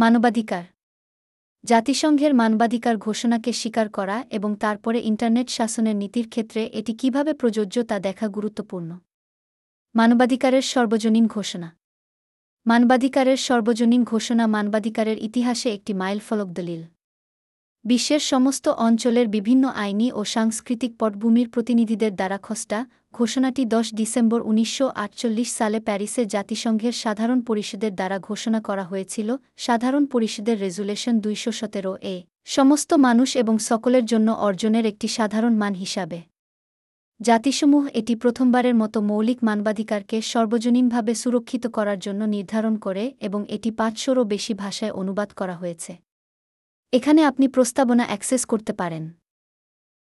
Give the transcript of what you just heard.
মানবাধিকার। জাতিসংঘের মানবাধিকার ঘোষণাকে স্বীকার করা এবং তারপরে ইন্টারনেট শাসনের নীতির ক্ষেত্রে এটি কীভাবে প্রযোজ্য তা দেখা গুরুত্বপূর্ণ। মানবাধিকারের সর্বজনীন ঘোষণা। মানবাধিকারের সর্বজনীন ঘোষণা মানবাধিকারের ইতিহাসে একটি মাইলফলক দলিল। বিশ্বের সমস্ত অঞ্চলের বিভিন্ন আইনি ও সাংস্কৃতিক পটভূমির প্রতিনিধিদের দ্বারা খসটা ঘোষণাটি দশ ডিসেম্বর উনিশশো আটচল্লিশ সালে প্যারিসে জাতিসংঘের সাধারণ পরিষদের দ্বারা ঘোষণা করা হয়েছিল, সাধারণ পরিষদের রেজুলেশন দুইশো সতেরো এ। সমস্ত মানুষ এবং সকলের জন্য অর্জনের একটি সাধারণ মান হিসাবে। জাতিসমূহ এটি প্রথমবারের মতো মৌলিক মানবাধিকারকে সর্বজনীনভাবে সুরক্ষিত করার জন্য নির্ধারণ করে এবং এটি পাঁচশোরও বেশি ভাষায় অনুবাদ করা হয়েছে। এখানে আপনি প্রস্তাবনা অ্যাক্সেস করতে পারেন।